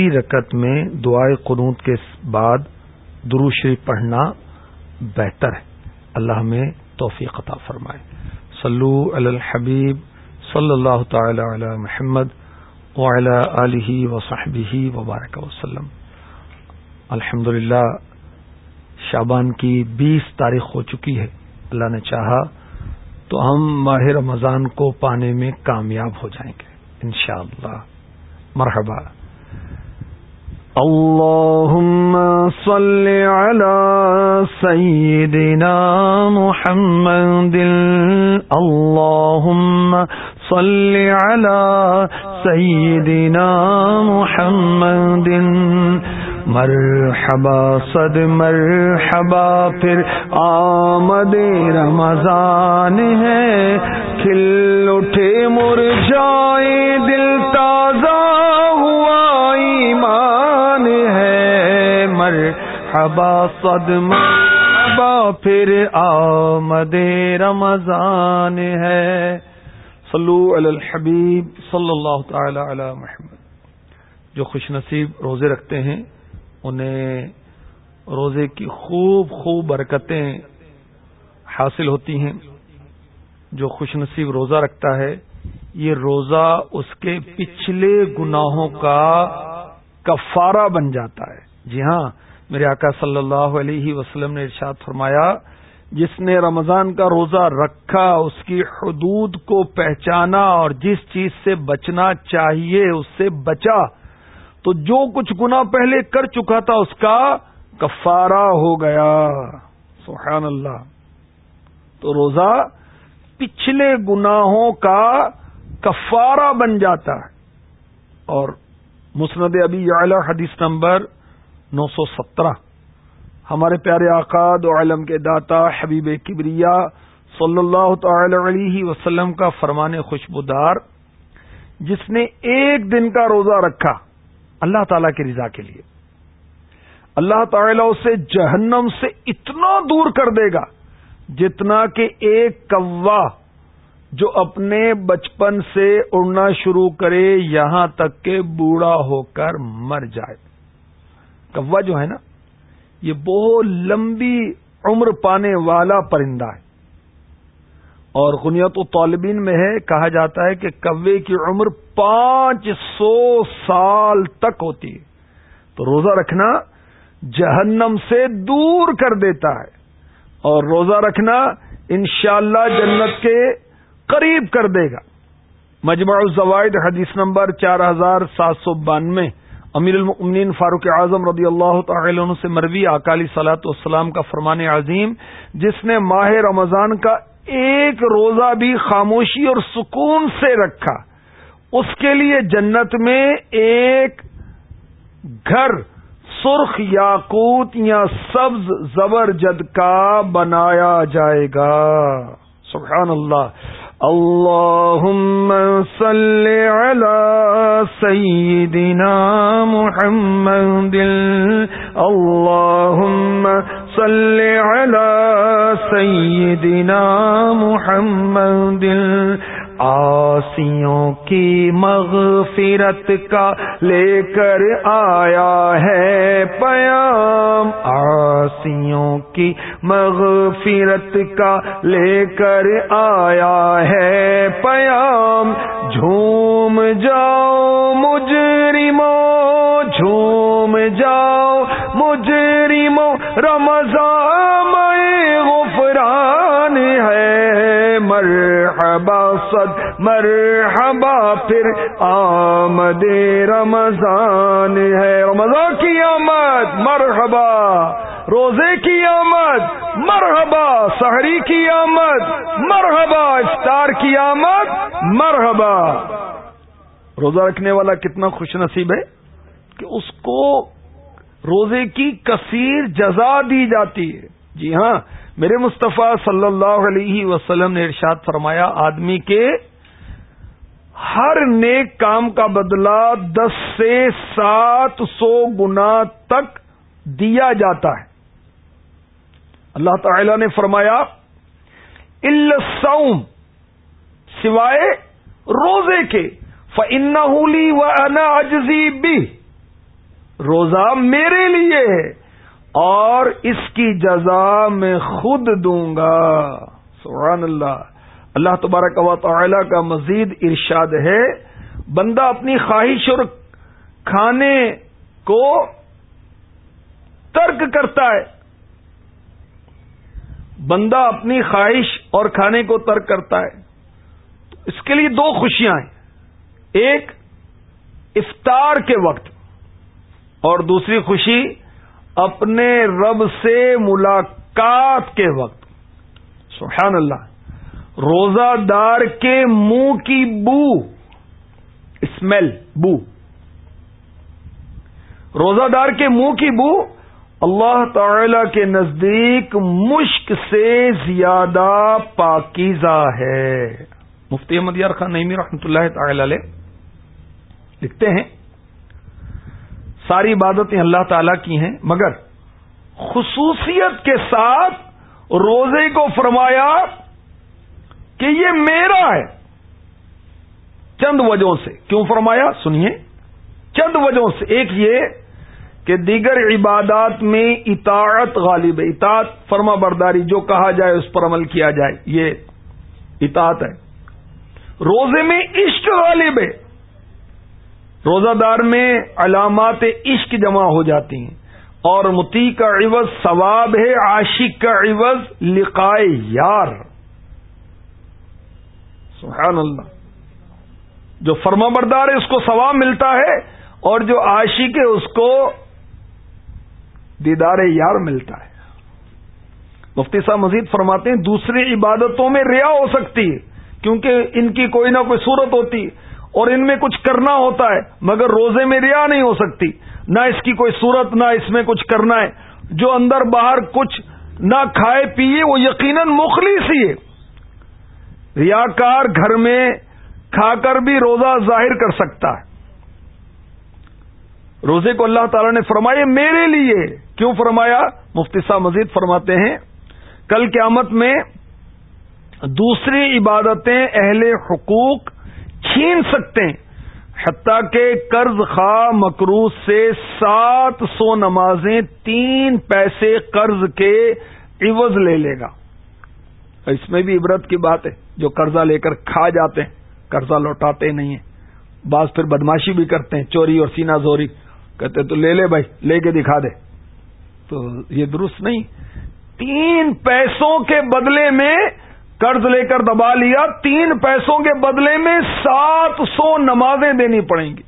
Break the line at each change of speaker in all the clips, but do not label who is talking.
رکت میں دعائے قنوت کے بعد درو شریف پڑھنا بہتر ہے۔ اللہ میں توفیق عطا فرمائے۔ صلو علی الحبیب صلی اللہ تعالی علی محمد وعلی آلہ وصحبہ وبارک وسلم۔ الحمد شابان کی بیس تاریخ ہو چکی ہے۔ اللہ نے چاہا تو ہم ماہ رمضان کو پانے میں کامیاب ہو جائیں گے۔ انشاءاللہ۔ مرحبا۔ اللهم صل على سيدنا محمد اللهم صل على سيدنا محمد مرحبا صد مرحبا پھر آمد رمضان ہے کھل اٹھے مرجائے دل تازہ مرحبا صد مرحبا پھر آمد رمضان ہے۔ صلو علی الحبیب صلی اللہ تعالی علی محمد۔ جو خوش نصیب روزے رکھتے ہیں، انہیں روزے کی خوب خوب برکتیں حاصل ہوتی ہیں۔ جو خوش نصیب روزہ رکھتا ہے، یہ روزہ اس کے پچھلے گناہوں کا کفارہ بن جاتا ہے۔ جی ہاں میرے آقا صلی اللہ علیہ وسلم نے ارشاد فرمایا، جس نے رمضان کا روزہ رکھا، اس کی حدود کو پہچانا اور جس چیز سے بچنا چاہیے، اس سے بچا۔ تو جو کچھ گنا پہلے کر چکا تھا، اس کا کفارہ ہو گیا۔ سبحان اللہ۔ تو روزہ پچھلے گناہوں کا کفارہ بن جاتا ہے۔ اور مسند ابی اعلی حدیث نمبر نو سو سترہ۔ ہمارے پیارے آقاد و علم کے داتا حبیب کبریا صلی اللہ تعالی علیہ وسلم کا فرمان خوشبودار، جس نے ایک دن کا روزہ رکھا اللہ تعالی کی رضا کے لیے۔ اللہ تعالیٰ اسے جہنم سے اتنا دور کر دے گا جتنا کہ ایک کوا جو اپنے بچپن سے اڑنا شروع کرے یہاں تک کہ بوڑھا ہو کر مر جائے۔ کوا جو ہے نا، یہ بہت لمبی عمر پانے والا پرندہ ہے۔ اور غنیت و طالبین میں ہے، کہا جاتا ہے کہ کوے کی عمر پانچ سو سال تک ہوتی ہے۔ تو روزہ رکھنا جہنم سے دور کر دیتا ہے۔ اور روزہ رکھنا انشاءاللہ اللہ جنت کے قریب کر دے گا۔ مجمع الزوائد، حدیث نمبر چار ہزار سات سو بانوے۔ امیر المؤمنین فاروق اعظم رضی اللہ تعالی عنہ سے مروی اکالی سلاط والسلام کا فرمان عظیم، جس نے ماہ رمضان کا ایک روزہ بھی خاموشی اور سکون سے رکھا۔ اس کے لیے جنت میں ایک گھر، سرخ یا کوت یا سبز زبر جد کا بنایا جائے گا۔ سبحان اللہ۔ اللهم صل على سيدنا محمد. اللهم صل على سيدنا محمد. آسیوں کی مغفرت کا لے کر آیا ہے پیام آسیوں کی مغفرت کا لے کر آیا ہے۔ پیام، جھوم جاؤ مجرمو جھوم جاؤ مجرمو رمضان میں غفران ہے۔ مرحبا صد، مرحبا پھر۔ آمد رمضان ہے۔ رمضان کی آمد، مرحبا۔ روزے کی آمد، مرحبا، سحری کی آمد، مرحبا، افطار کی آمد، مرحبا۔ روزہ رکھنے والا کتنا خوش نصیب ہے کہ اس کو روزے کی کثیر جزا دی جاتی ہے۔ جی ہاں میرے مصطفیٰ صلی اللہ علیہ وسلم نے ارشاد فرمایا، آدمی کے ہر نیک کام کا بدلہ دس سے سات سو گنا تک دیا جاتا ہے۔ اللہ تعالی نے فرمایا السوم سوائے روزے کے فن ہولی و انا اجزی بھی روزہ میرے لیے ہے، اور اس کی جزا میں خود دوں گا۔ سبحان اللہ۔ اللہ تبارک و تعالی کا مزید ارشاد ہے، بندہ اپنی خواہش اور کھانے کو ترک کرتا ہے۔ بندہ اپنی خواہش اور کھانے کو ترک کرتا ہے اس کے لیے دو خوشیاں ہیں۔ ایک، افطار کے وقت، اور دوسری خوشی، اپنے رب سے ملاقات کے وقت۔ سبحان اللہ۔ روزہ دار کے منہ کی بو، اسمیل، بو۔ روزہ دار کے منہ کی بو اللہ تعالی کے نزدیک مشک سے زیادہ پاکیزہ ہے۔ مفتی احمد یار خان نعمی رحمۃ اللہ تعالی علیہ لکھتے ہیں، ساری عبادتیں اللہ تعالی کی ہیں، مگر خصوصیت کے ساتھ روزے کو فرمایا کہ یہ میرا ہے۔ چند وجہوں سے۔ کیوں فرمایا؟ سنیے۔ چند وجہوں سے۔ ایک یہ کہ دیگر عبادات میں اطاعت غالب ہے۔ اطاعت فرما برداری، جو کہا جائے اس پر عمل کیا جائے، یہ اطاعت ہے۔ روزے میں عشق غالب ہے۔ روزہ دار میں علامات عشق جمع ہو جاتی ہیں۔ اور متی کا عوض ثواب ہے، عاشق کا عوض لقائے یار۔ سبحان اللہ۔ جو فرما بردار ہے، اس کو ثواب ملتا ہے، اور جو عاشق ہے، اس کو دیدار یار ملتا ہے۔ مفتی صاحب مزید فرماتے ہیں، دوسری عبادتوں میں ریا ہو سکتی ہے، کیونکہ ان کی کوئی نہ کوئی صورت ہوتی ہے اور ان میں کچھ کرنا ہوتا ہے، مگر روزے میں ریا نہیں ہو سکتی۔ نہ اس کی کوئی صورت، نہ اس میں کچھ کرنا ہے۔ جو اندر باہر کچھ نہ کھائے پیے وہ یقیناً مخلص ہی ہے۔ ریاکار گھر میں کھا کر بھی روزہ ظاہر کر سکتا ہے۔ روزے کو اللہ تعالی نے فرمایا میرے لیے۔ کیوں فرمایا؟ مفتی صاحب مزید فرماتے ہیں۔ کل قیامت میں دوسری عبادتیں اہل حقوق چھین سکتے ہیں۔ حتیٰ کہ قرض خواہ مکروز سے سات سو نمازیں تین پیسے قرض کے عوض لے لے گا۔ اس میں بھی عبرت کی بات ہے، جو قرضہ لے کر کھا جاتے ہیں، قرضہ لوٹاتے نہیں ہیں۔ بعض پھر بدماشی بھی کرتے ہیں، چوری اور سینا زوری۔ کہتے تو لے لے بھائی لے کے دکھا دے۔ تو یہ درست نہیں۔ تین پیسوں کے بدلے میں قرض لے کر دبا لیا تین پیسوں کے بدلے میں سات سو نمازیں دینی پڑیں گی۔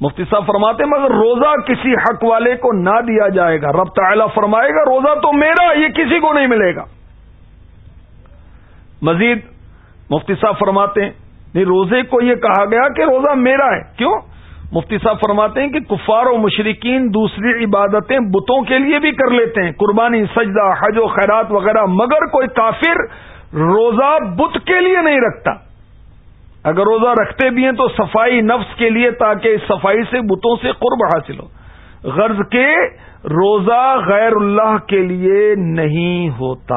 مفتی صاحب فرماتے مگر روزہ کسی حق والے کو نہ دیا جائے گا۔ رب تعالی فرمائے گا روزہ تو میرا یہ کسی کو نہیں ملے گا۔ مزید مفتی صاحب فرماتے ہیں نہیں روزے کو یہ کہا گیا کہ روزہ میرا ہے۔ کیوں؟ مفتی صاحب فرماتے ہیں کہ کفار و مشرقین دوسری عبادتیں بتوں کے لیے بھی کر لیتے ہیں۔ قربانی، سجدہ، حج و خیرات وغیرہ، مگر کوئی کافر روزہ بت کے لیے نہیں رکھتا۔ اگر روزہ رکھتے بھی ہیں تو صفائی نفس کے لیے تاکہ اس صفائی سے بتوں سے قرب حاصل ہو۔ غرض کے روزہ غیر اللہ کے لیے نہیں ہوتا۔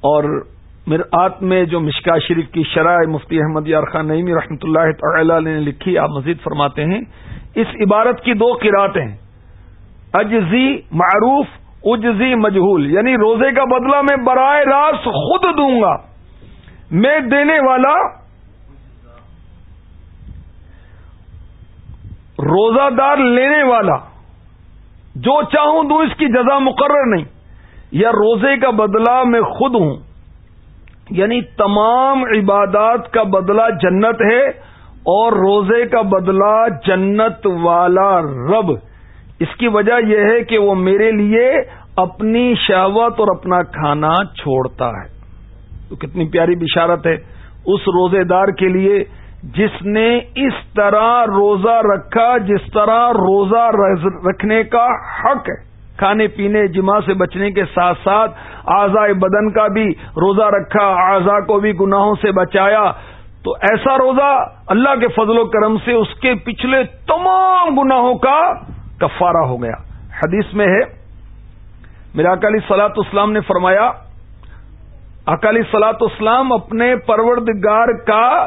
اور مرآت میں جو مشکا شریف کی شرح مفتی احمد یار خان نعیمی رحمۃ اللہ تعالی نے لکھی، آپ مزید فرماتے ہیں، اس عبارت کی دو قراتیں اجزی معروف، اجزی مجہول یعنی روزے کا بدلہ میں برائے راست خود دوں گا، میں دینے والا روزہ دار لینے والا، جو چاہوں دوں اس کی جزا مقرر نہیں، یا روزے کا بدلہ میں خود ہوں۔ یعنی تمام عبادات کا بدلہ جنت ہے اور روزے کا بدلہ جنت والا رب۔ اس کی وجہ یہ ہے کہ وہ میرے لیے اپنی شہوت اور اپنا کھانا چھوڑتا ہے۔ تو کتنی پیاری بشارت ہے۔ اس روزے دار کے لیے جس نے اس طرح روزہ رکھا، جس طرح روزہ رکھنے کا حق ہے۔ کھانے پینے جمع سے بچنے کے ساتھ ساتھ اعضاء بدن کا بھی روزہ رکھا، اعضاء کو بھی گناہوں سے بچایا۔ تو ایسا روزہ اللہ کے فضل و کرم سے اس کے پچھلے تمام گناہوں کا کفارہ ہو گیا۔ حدیث میں ہے میرا اکالی سلاط اسلام نے فرمایا اکالی سلاط اسلام اپنے پروردگار کا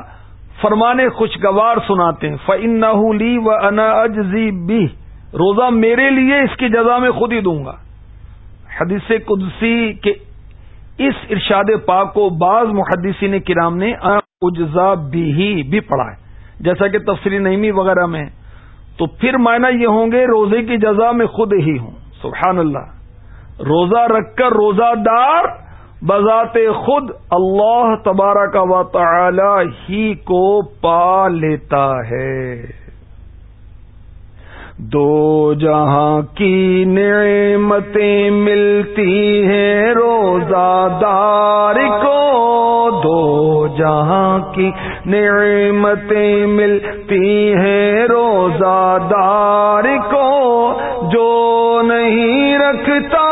فرمانے خوشگوار سناتے ہیں فن لی و انا اجزی بی روزہ میرے لیے اس کی جزا میں خود ہی دوں گا۔ حدیث قدسی کے اس ارشاد پاک کو بعض محدثین کرام نے اجزا بھی ہی بھی پڑھا ہے۔ جیسا کہ تفصیلی نعمی وغیرہ میں تو پھر معنی یہ ہوں گے روزے کی جزا میں خود ہی ہوں۔ سبحان اللہ۔ روزہ رکھ کر روزہ دار بذات خود اللہ تبارہ کا تعالی ہی کو پا لیتا ہے۔ دو جہاں کی نعمتیں ملتی ہیں روزہ دار کو دو جہاں کی نعمتیں ملتی ہیں روزہ دار کو جو نہیں رکھتا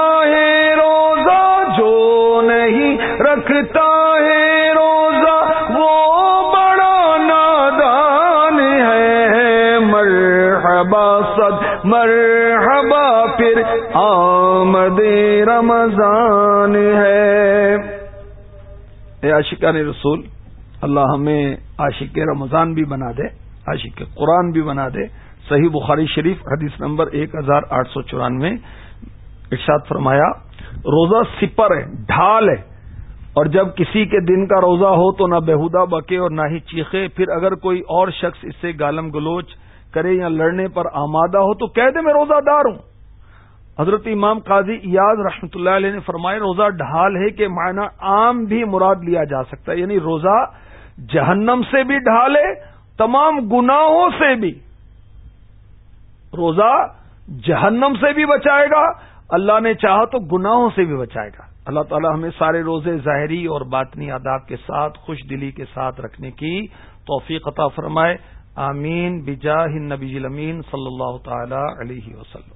مرحبا، پھر آمد رمضان ہے۔ اے عاشقان یعنی رسول، اللہ ہمیں عاشق رمضان بھی بنا دے، عاشق قرآن بھی بنا دے۔ صحیح بخاری شریف، حدیث نمبر ایک ہزار آٹھ سو چورانوے، ارشاد فرمایا، روزہ سپر ہے، ڈھال ہے۔ اور جب کسی کے دن کا روزہ ہو تو نہ بےحدہ بکے اور نہ ہی چیخے۔ پھر اگر کوئی اور شخص اس سے گالم گلوچ کرے یا لڑنے پر آمادہ ہو تو کہہ دے میں روزہ دار ہوں۔ حضرت امام قاضی ایاز رحمۃ اللہ علیہ نے فرمائے روزہ ڈھال ہے کہ معنی عام بھی مراد لیا جا سکتا ہے یعنی روزہ جہنم سے بھی ڈھالے، تمام گناہوں سے بھی۔ روزہ جہنم سے بھی بچائے گا، اللہ نے چاہا تو گناہوں سے بھی بچائے گا۔ اللہ تعالی ہمیں سارے روزے ظاہری اور باطنی آداب کے ساتھ، خوش دلی کے ساتھ رکھنے کی توفیق عطا فرمائے۔ آمین بجاہ نبی امین صلی اللہ تعالی علیہ وسلم